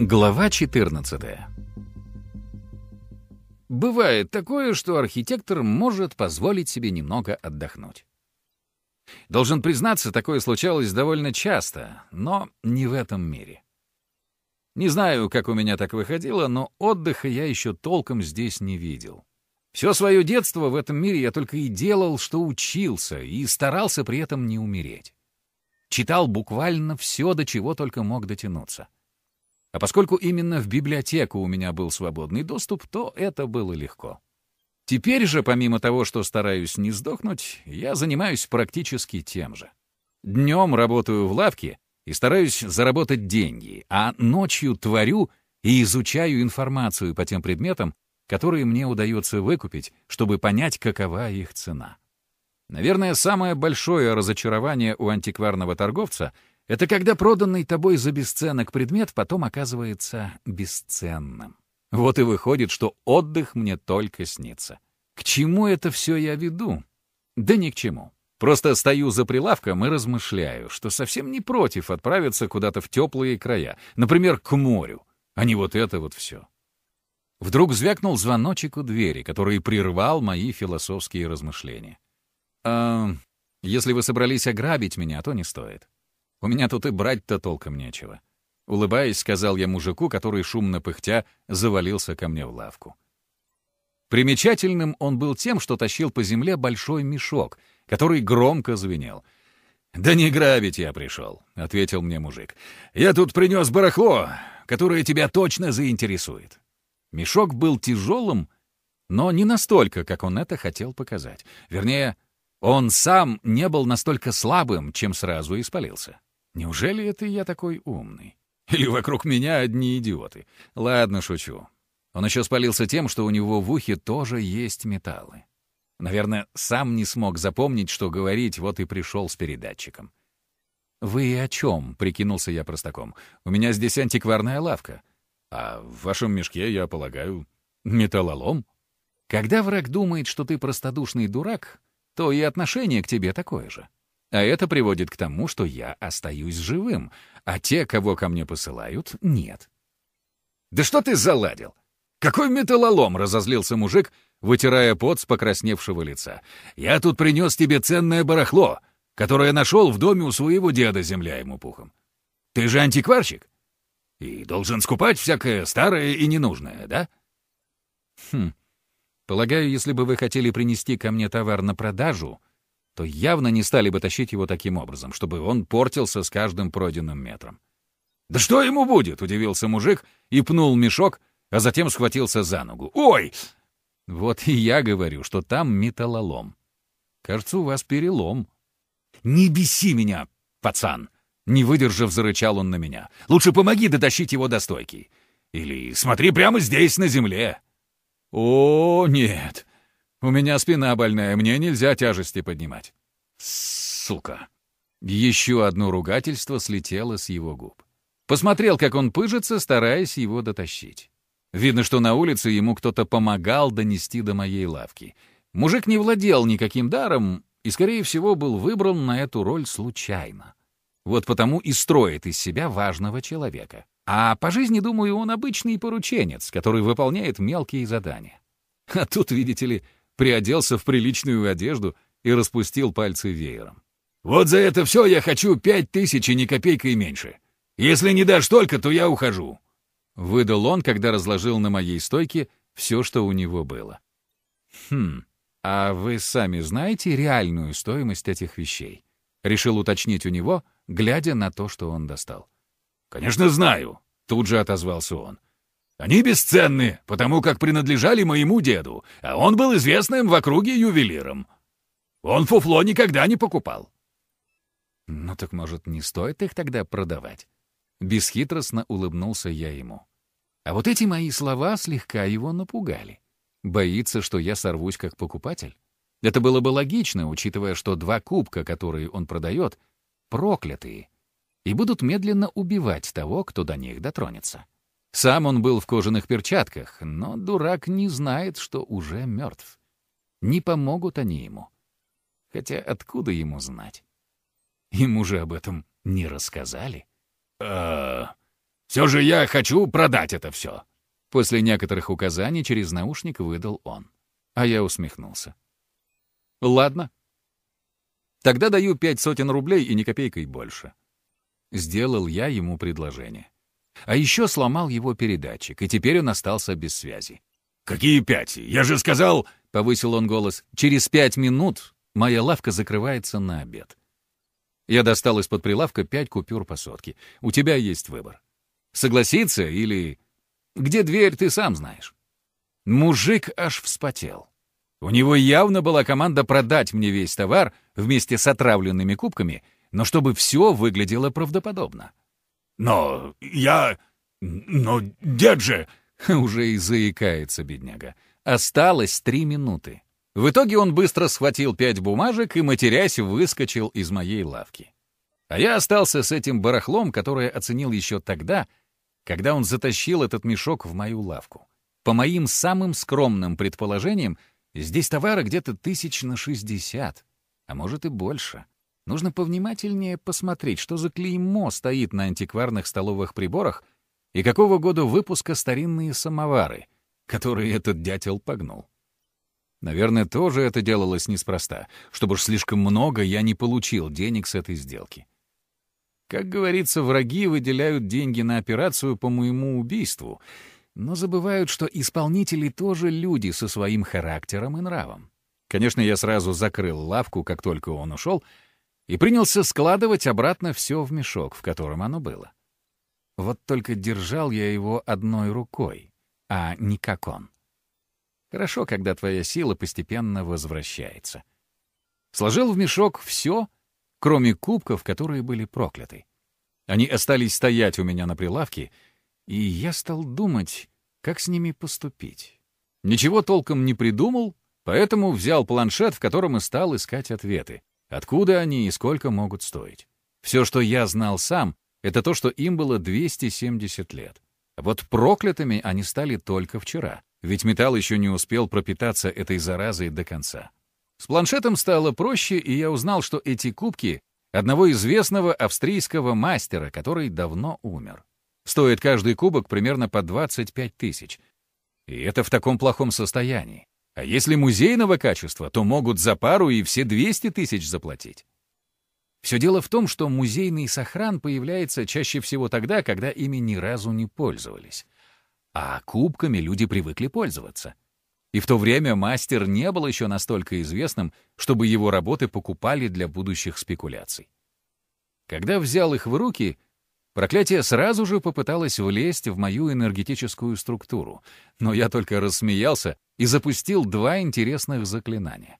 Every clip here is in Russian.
Глава 14 Бывает такое, что архитектор может позволить себе немного отдохнуть. Должен признаться, такое случалось довольно часто, но не в этом мире. Не знаю, как у меня так выходило, но отдыха я еще толком здесь не видел. Все свое детство в этом мире я только и делал, что учился, и старался при этом не умереть. Читал буквально все, до чего только мог дотянуться — а поскольку именно в библиотеку у меня был свободный доступ, то это было легко. Теперь же, помимо того, что стараюсь не сдохнуть, я занимаюсь практически тем же. Днем работаю в лавке и стараюсь заработать деньги, а ночью творю и изучаю информацию по тем предметам, которые мне удается выкупить, чтобы понять, какова их цена. Наверное, самое большое разочарование у антикварного торговца — это когда проданный тобой за бесценок предмет потом оказывается бесценным. Вот и выходит, что отдых мне только снится. К чему это все я веду? Да ни к чему. Просто стою за прилавком и размышляю, что совсем не против отправиться куда-то в теплые края, например, к морю, а не вот это вот все. Вдруг звякнул звоночек у двери, который прервал мои философские размышления. «А если вы собрались ограбить меня, то не стоит. У меня тут и брать-то толком нечего. Улыбаясь, сказал я мужику, который, шумно пыхтя, завалился ко мне в лавку. Примечательным он был тем, что тащил по земле большой мешок, который громко звенел. «Да не грабить я пришел», — ответил мне мужик. «Я тут принес барахло, которое тебя точно заинтересует». Мешок был тяжелым, но не настолько, как он это хотел показать. Вернее, он сам не был настолько слабым, чем сразу испалился. Неужели это я такой умный? Или вокруг меня одни идиоты? Ладно, шучу. Он еще спалился тем, что у него в ухе тоже есть металлы. Наверное, сам не смог запомнить, что говорить, вот и пришел с передатчиком. «Вы о чем?» — прикинулся я простаком. «У меня здесь антикварная лавка. А в вашем мешке, я полагаю, металлолом?» Когда враг думает, что ты простодушный дурак, то и отношение к тебе такое же. А это приводит к тому, что я остаюсь живым, а те, кого ко мне посылают, нет. «Да что ты заладил? Какой металлолом!» — разозлился мужик, вытирая пот с покрасневшего лица. «Я тут принес тебе ценное барахло, которое нашел в доме у своего деда, земля ему пухом. Ты же антикварщик и должен скупать всякое старое и ненужное, да?» «Хм. Полагаю, если бы вы хотели принести ко мне товар на продажу, то явно не стали бы тащить его таким образом, чтобы он портился с каждым пройденным метром. «Да что ему будет?» — удивился мужик и пнул мешок, а затем схватился за ногу. «Ой!» «Вот и я говорю, что там металлолом. Кажется, у вас перелом». «Не беси меня, пацан!» Не выдержав, зарычал он на меня. «Лучше помоги дотащить его до стойки. Или смотри прямо здесь, на земле». «О, нет!» У меня спина больная, мне нельзя тяжести поднимать. Сука. Еще одно ругательство слетело с его губ. Посмотрел, как он пыжится, стараясь его дотащить. Видно, что на улице ему кто-то помогал донести до моей лавки. Мужик не владел никаким даром и, скорее всего, был выбран на эту роль случайно. Вот потому и строит из себя важного человека. А по жизни, думаю, он обычный порученец, который выполняет мелкие задания. А тут, видите ли, приоделся в приличную одежду и распустил пальцы веером. «Вот за это все я хочу пять тысяч и ни копейкой меньше. Если не дашь столько, то я ухожу», — выдал он, когда разложил на моей стойке все, что у него было. «Хм, а вы сами знаете реальную стоимость этих вещей?» — решил уточнить у него, глядя на то, что он достал. «Конечно знаю», — тут же отозвался он. Они бесценны, потому как принадлежали моему деду, а он был известным в округе ювелиром. Он фуфло никогда не покупал. Ну так, может, не стоит их тогда продавать? Бесхитростно улыбнулся я ему. А вот эти мои слова слегка его напугали. Боится, что я сорвусь как покупатель? Это было бы логично, учитывая, что два кубка, которые он продает, проклятые, и будут медленно убивать того, кто до них дотронется. Сам он был в кожаных перчатках, но дурак не знает, что уже мертв. Не помогут они ему. Хотя откуда ему знать? Ему же об этом не рассказали. «А, Все же я хочу продать это все. После некоторых указаний через наушник выдал он. А я усмехнулся. Ладно. Тогда даю пять сотен рублей и ни копейкой больше. Сделал я ему предложение. А еще сломал его передатчик, и теперь он остался без связи. «Какие пять? Я же сказал...» — повысил он голос. «Через пять минут моя лавка закрывается на обед». Я достал из-под прилавка пять купюр по сотке. У тебя есть выбор. Согласиться или... Где дверь, ты сам знаешь. Мужик аж вспотел. У него явно была команда продать мне весь товар вместе с отравленными кубками, но чтобы все выглядело правдоподобно. «Но я... но дед же...» Уже и заикается бедняга. Осталось три минуты. В итоге он быстро схватил пять бумажек и, матерясь, выскочил из моей лавки. А я остался с этим барахлом, которое оценил еще тогда, когда он затащил этот мешок в мою лавку. По моим самым скромным предположениям, здесь товара где-то тысяч на шестьдесят, а может и больше. Нужно повнимательнее посмотреть, что за клеймо стоит на антикварных столовых приборах и какого года выпуска старинные самовары, которые этот дятел погнул. Наверное, тоже это делалось неспроста, чтобы уж слишком много я не получил денег с этой сделки. Как говорится, враги выделяют деньги на операцию по моему убийству, но забывают, что исполнители тоже люди со своим характером и нравом. Конечно, я сразу закрыл лавку, как только он ушел, и принялся складывать обратно все в мешок, в котором оно было. Вот только держал я его одной рукой, а не как он. Хорошо, когда твоя сила постепенно возвращается. Сложил в мешок все, кроме кубков, которые были прокляты. Они остались стоять у меня на прилавке, и я стал думать, как с ними поступить. Ничего толком не придумал, поэтому взял планшет, в котором и стал искать ответы. Откуда они и сколько могут стоить? Все, что я знал сам, это то, что им было 270 лет. Вот проклятыми они стали только вчера, ведь металл еще не успел пропитаться этой заразой до конца. С планшетом стало проще, и я узнал, что эти кубки — одного известного австрийского мастера, который давно умер. Стоит каждый кубок примерно по 25 тысяч. И это в таком плохом состоянии. А если музейного качества, то могут за пару и все 200 тысяч заплатить. Все дело в том, что музейный сохран появляется чаще всего тогда, когда ими ни разу не пользовались. А кубками люди привыкли пользоваться. И в то время мастер не был еще настолько известным, чтобы его работы покупали для будущих спекуляций. Когда взял их в руки, Проклятие сразу же попыталось влезть в мою энергетическую структуру, но я только рассмеялся и запустил два интересных заклинания.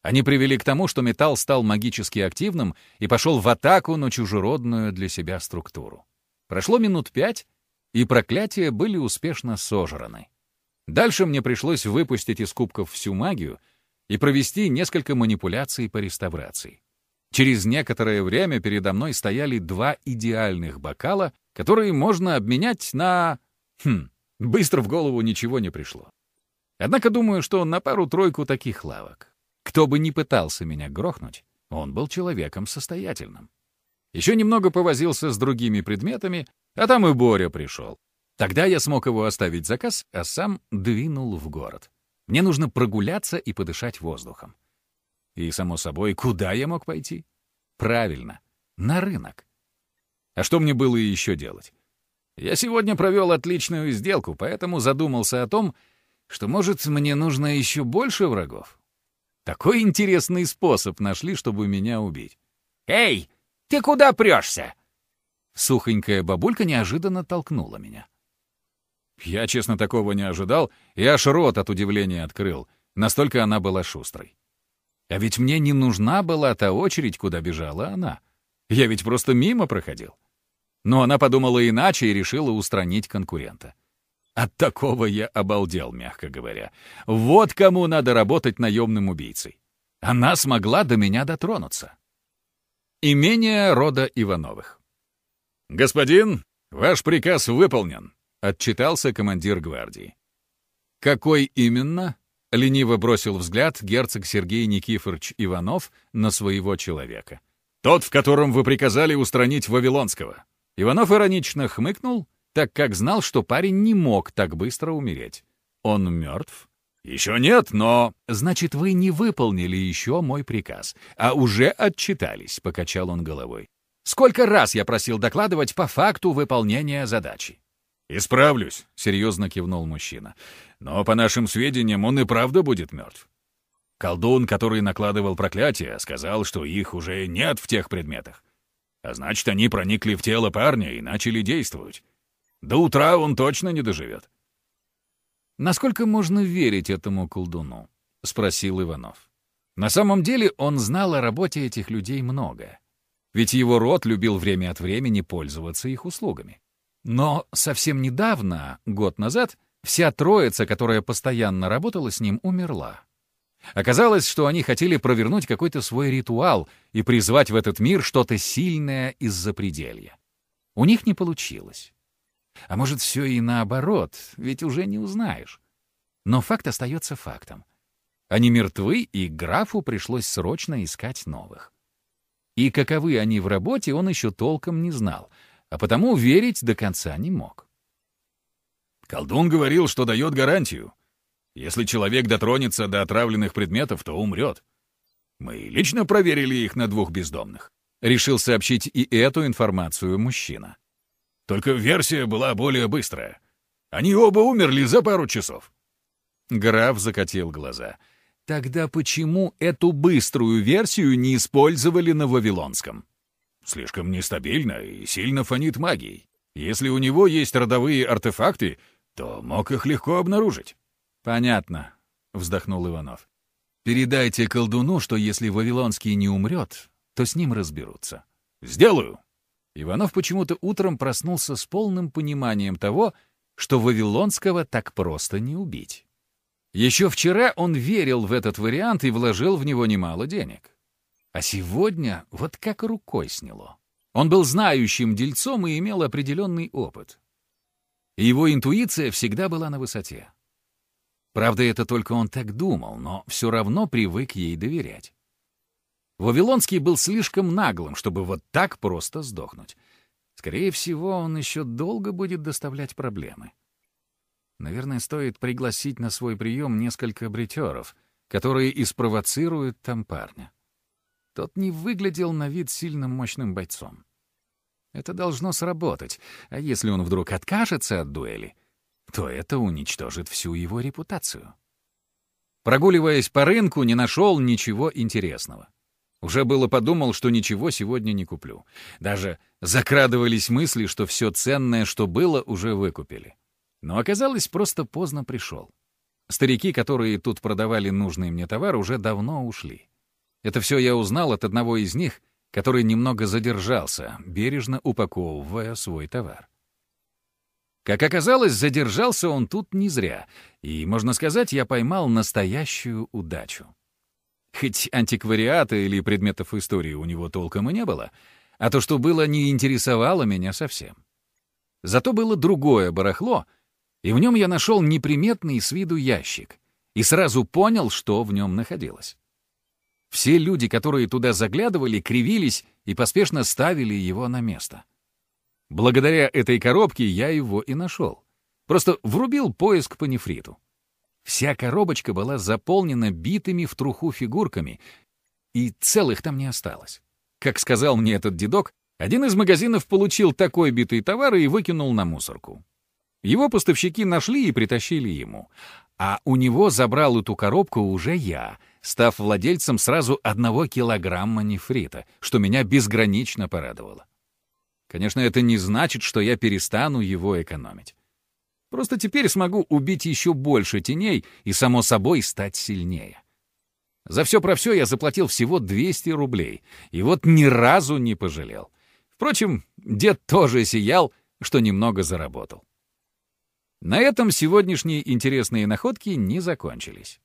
Они привели к тому, что металл стал магически активным и пошел в атаку на чужеродную для себя структуру. Прошло минут пять, и проклятия были успешно сожраны. Дальше мне пришлось выпустить из кубков всю магию и провести несколько манипуляций по реставрации. Через некоторое время передо мной стояли два идеальных бокала, которые можно обменять на... Хм, быстро в голову ничего не пришло. Однако думаю, что на пару-тройку таких лавок. Кто бы ни пытался меня грохнуть, он был человеком состоятельным. Еще немного повозился с другими предметами, а там и Боря пришел. Тогда я смог его оставить заказ, а сам двинул в город. Мне нужно прогуляться и подышать воздухом. И, само собой, куда я мог пойти? Правильно, на рынок. А что мне было еще делать? Я сегодня провел отличную сделку, поэтому задумался о том, что, может, мне нужно еще больше врагов. Такой интересный способ нашли, чтобы меня убить. «Эй, ты куда прешься?» Сухонькая бабулька неожиданно толкнула меня. Я, честно, такого не ожидал, и аж рот от удивления открыл. Настолько она была шустрой. А ведь мне не нужна была та очередь, куда бежала она. Я ведь просто мимо проходил. Но она подумала иначе и решила устранить конкурента. От такого я обалдел, мягко говоря. Вот кому надо работать наемным убийцей. Она смогла до меня дотронуться. Имение рода Ивановых. «Господин, ваш приказ выполнен», — отчитался командир гвардии. «Какой именно?» — лениво бросил взгляд герцог Сергей Никифорович Иванов на своего человека. «Тот, в котором вы приказали устранить Вавилонского». Иванов иронично хмыкнул так как знал, что парень не мог так быстро умереть. Он мертв? Еще нет, но... Значит, вы не выполнили еще мой приказ, а уже отчитались, покачал он головой. Сколько раз я просил докладывать по факту выполнения задачи? «Исправлюсь», — серьезно кивнул мужчина. «Но, по нашим сведениям, он и правда будет мертв. Колдун, который накладывал проклятие, сказал, что их уже нет в тех предметах. А значит, они проникли в тело парня и начали действовать. До утра он точно не доживет. «Насколько можно верить этому колдуну?» — спросил Иванов. На самом деле он знал о работе этих людей много. Ведь его род любил время от времени пользоваться их услугами. Но совсем недавно, год назад, вся троица, которая постоянно работала с ним, умерла. Оказалось, что они хотели провернуть какой-то свой ритуал и призвать в этот мир что-то сильное из-за пределья. У них не получилось. А может, все и наоборот, ведь уже не узнаешь. Но факт остается фактом. Они мертвы, и графу пришлось срочно искать новых. И каковы они в работе, он еще толком не знал, а потому верить до конца не мог. Колдун говорил, что дает гарантию. Если человек дотронется до отравленных предметов, то умрет. Мы лично проверили их на двух бездомных. Решил сообщить и эту информацию мужчина. Только версия была более быстрая. Они оба умерли за пару часов. Граф закатил глаза. Тогда почему эту быструю версию не использовали на Вавилонском? Слишком нестабильно и сильно фонит магией. Если у него есть родовые артефакты, то мог их легко обнаружить. «Понятно», — вздохнул Иванов. «Передайте колдуну, что если Вавилонский не умрет, то с ним разберутся». «Сделаю», Иванов почему-то утром проснулся с полным пониманием того, что Вавилонского так просто не убить. Еще вчера он верил в этот вариант и вложил в него немало денег. А сегодня вот как рукой сняло. Он был знающим дельцом и имел определенный опыт. Его интуиция всегда была на высоте. Правда, это только он так думал, но все равно привык ей доверять. Вавилонский был слишком наглым, чтобы вот так просто сдохнуть. Скорее всего, он еще долго будет доставлять проблемы. Наверное, стоит пригласить на свой прием несколько бритеров, которые и спровоцируют там парня. Тот не выглядел на вид сильным мощным бойцом. Это должно сработать, а если он вдруг откажется от дуэли, то это уничтожит всю его репутацию. Прогуливаясь по рынку, не нашел ничего интересного. Уже было подумал, что ничего сегодня не куплю. Даже закрадывались мысли, что все ценное, что было, уже выкупили. Но оказалось, просто поздно пришел. Старики, которые тут продавали нужный мне товар, уже давно ушли. Это все я узнал от одного из них, который немного задержался, бережно упаковывая свой товар. Как оказалось, задержался он тут не зря, и, можно сказать, я поймал настоящую удачу. Хоть антиквариата или предметов истории у него толком и не было, а то, что было, не интересовало меня совсем. Зато было другое барахло, и в нем я нашел неприметный с виду ящик и сразу понял, что в нем находилось. Все люди, которые туда заглядывали, кривились и поспешно ставили его на место. Благодаря этой коробке я его и нашел. Просто врубил поиск по нефриту. Вся коробочка была заполнена битыми в труху фигурками, и целых там не осталось. Как сказал мне этот дедок, один из магазинов получил такой битый товар и выкинул на мусорку. Его поставщики нашли и притащили ему. А у него забрал эту коробку уже я, став владельцем сразу одного килограмма нефрита, что меня безгранично порадовало. Конечно, это не значит, что я перестану его экономить. Просто теперь смогу убить еще больше теней и, само собой, стать сильнее. За все про все я заплатил всего 200 рублей, и вот ни разу не пожалел. Впрочем, дед тоже сиял, что немного заработал. На этом сегодняшние интересные находки не закончились.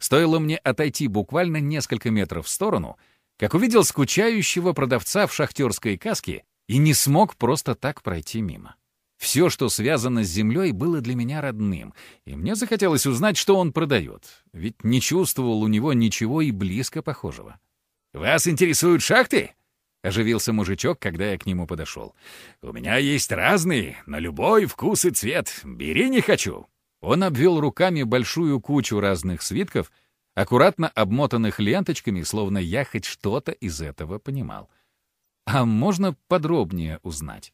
Стоило мне отойти буквально несколько метров в сторону, как увидел скучающего продавца в шахтерской каске и не смог просто так пройти мимо. Все, что связано с землей, было для меня родным, и мне захотелось узнать, что он продает, ведь не чувствовал у него ничего и близко похожего. «Вас интересуют шахты?» — оживился мужичок, когда я к нему подошел. «У меня есть разные, на любой вкус и цвет. Бери не хочу». Он обвел руками большую кучу разных свитков, аккуратно обмотанных ленточками, словно я хоть что-то из этого понимал. «А можно подробнее узнать?»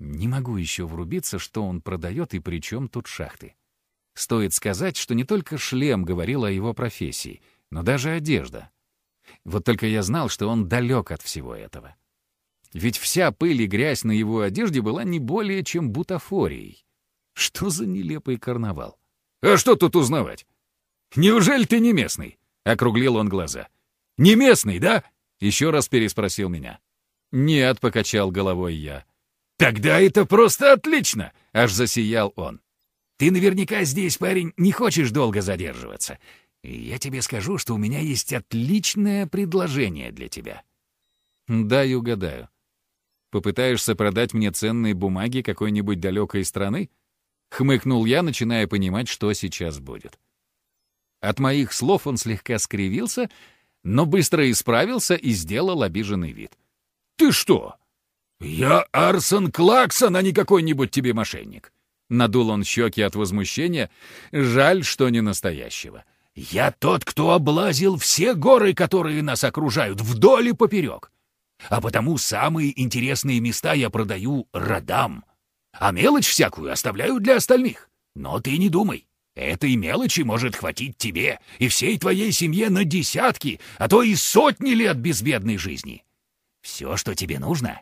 Не могу еще врубиться, что он продает и при чем тут шахты. Стоит сказать, что не только шлем говорил о его профессии, но даже одежда. Вот только я знал, что он далек от всего этого. Ведь вся пыль и грязь на его одежде была не более чем бутафорией. Что за нелепый карнавал? «А что тут узнавать? Неужели ты не местный?» — округлил он глаза. «Не местный, да?» — еще раз переспросил меня. «Нет», — покачал головой я. «Тогда это просто отлично!» — аж засиял он. «Ты наверняка здесь, парень, не хочешь долго задерживаться. Я тебе скажу, что у меня есть отличное предложение для тебя». «Дай угадаю. Попытаешься продать мне ценные бумаги какой-нибудь далекой страны?» Хмыкнул я, начиная понимать, что сейчас будет. От моих слов он слегка скривился, но быстро исправился и сделал обиженный вид. «Ты что? Я Арсон Клаксон, а не какой-нибудь тебе мошенник!» Надул он щеки от возмущения. Жаль, что не настоящего. Я тот, кто облазил все горы, которые нас окружают, вдоль и поперек. А потому самые интересные места я продаю родам. А мелочь всякую оставляю для остальных. Но ты не думай. Этой мелочи может хватить тебе и всей твоей семье на десятки, а то и сотни лет безбедной жизни. Все, что тебе нужно,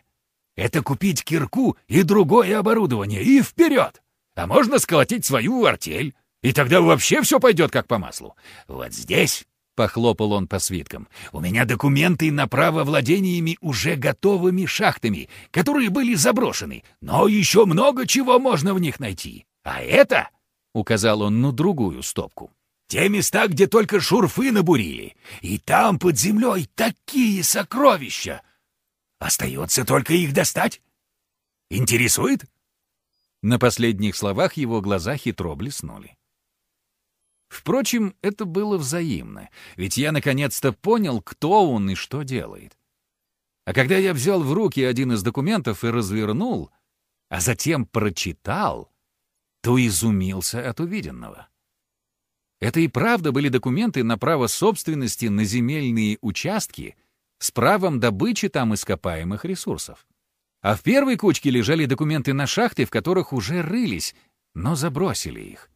это купить кирку и другое оборудование, и вперед! А можно сколотить свою артель, и тогда вообще все пойдет как по маслу. Вот здесь, — похлопал он по свиткам, — у меня документы на право владениями уже готовыми шахтами, которые были заброшены, но еще много чего можно в них найти. А это, — указал он на другую стопку, — те места, где только шурфы набурили, и там под землей такие сокровища. Остается только их достать. Интересует? На последних словах его глаза хитро блеснули. Впрочем, это было взаимно, ведь я наконец-то понял, кто он и что делает. А когда я взял в руки один из документов и развернул, а затем прочитал, то изумился от увиденного. Это и правда были документы на право собственности на земельные участки с правом добычи там ископаемых ресурсов. А в первой кучке лежали документы на шахты, в которых уже рылись, но забросили их.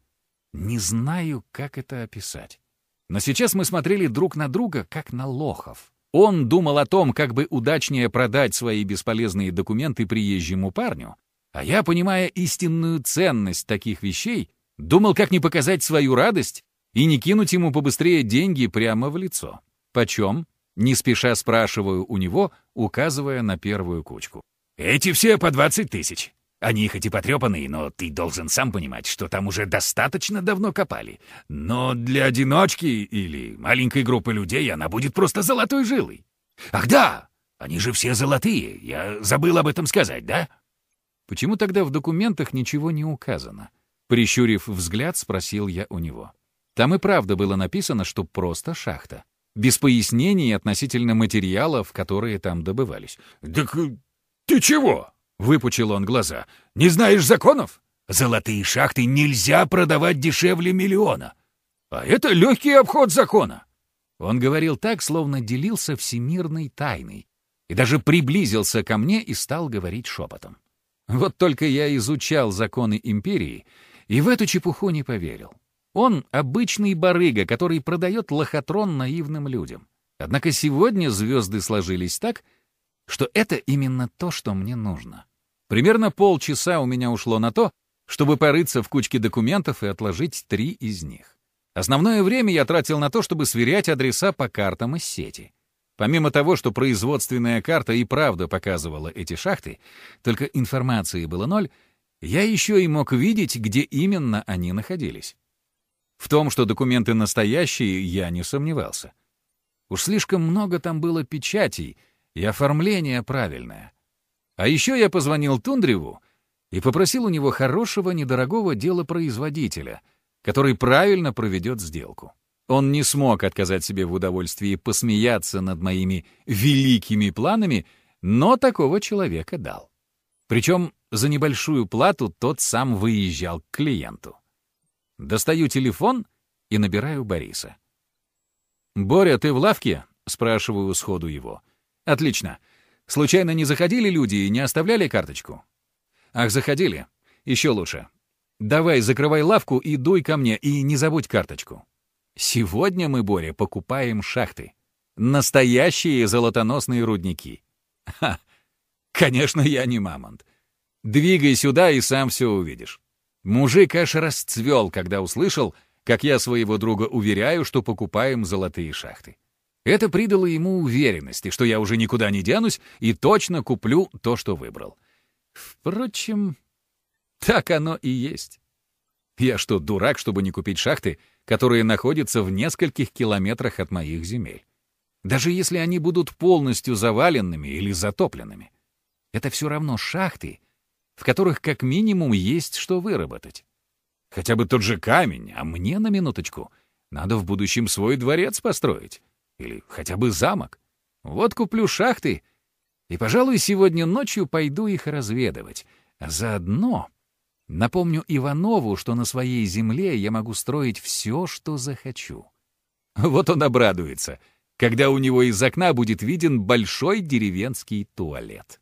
Не знаю, как это описать. Но сейчас мы смотрели друг на друга, как на лохов. Он думал о том, как бы удачнее продать свои бесполезные документы приезжему парню, а я, понимая истинную ценность таких вещей, думал, как не показать свою радость и не кинуть ему побыстрее деньги прямо в лицо. Почем? Не спеша спрашиваю у него, указывая на первую кучку. «Эти все по двадцать тысяч. Они хоть и потрепанные, но ты должен сам понимать, что там уже достаточно давно копали. Но для одиночки или маленькой группы людей она будет просто золотой жилой. Ах да, они же все золотые, я забыл об этом сказать, да? Почему тогда в документах ничего не указано? Прищурив взгляд, спросил я у него. Там и правда было написано, что просто шахта. Без пояснений относительно материалов, которые там добывались. «Так ты чего?» Выпучил он глаза. «Не знаешь законов? Золотые шахты нельзя продавать дешевле миллиона. А это легкий обход закона». Он говорил так, словно делился всемирной тайной, и даже приблизился ко мне и стал говорить шепотом. Вот только я изучал законы империи и в эту чепуху не поверил. Он — обычный барыга, который продает лохотрон наивным людям. Однако сегодня звезды сложились так, что это именно то, что мне нужно. Примерно полчаса у меня ушло на то, чтобы порыться в кучке документов и отложить три из них. Основное время я тратил на то, чтобы сверять адреса по картам из сети. Помимо того, что производственная карта и правда показывала эти шахты, только информации было ноль, я еще и мог видеть, где именно они находились. В том, что документы настоящие, я не сомневался. Уж слишком много там было печатей, и оформление правильное — а еще я позвонил Тундреву и попросил у него хорошего недорогого делопроизводителя, который правильно проведет сделку. Он не смог отказать себе в удовольствии посмеяться над моими великими планами, но такого человека дал. Причем за небольшую плату тот сам выезжал к клиенту. Достаю телефон и набираю Бориса. «Боря, ты в лавке?» — спрашиваю сходу его. «Отлично. Случайно не заходили люди и не оставляли карточку?» «Ах, заходили. Еще лучше. Давай, закрывай лавку и дуй ко мне, и не забудь карточку. Сегодня мы, Боря, покупаем шахты. Настоящие золотоносные рудники. Ха! Конечно, я не мамонт. Двигай сюда и сам все увидишь. Мужик аж расцвел, когда услышал, как я своего друга уверяю, что покупаем золотые шахты. Это придало ему уверенности, что я уже никуда не денусь и точно куплю то, что выбрал. Впрочем, так оно и есть. Я что, дурак, чтобы не купить шахты, которые находятся в нескольких километрах от моих земель? Даже если они будут полностью заваленными или затопленными. Это все равно шахты, в которых как минимум есть что выработать. Хотя бы тот же камень, а мне на минуточку надо в будущем свой дворец построить. Или хотя бы замок. Вот куплю шахты, и, пожалуй, сегодня ночью пойду их разведывать. А заодно напомню Иванову, что на своей земле я могу строить все, что захочу. Вот он обрадуется, когда у него из окна будет виден большой деревенский туалет.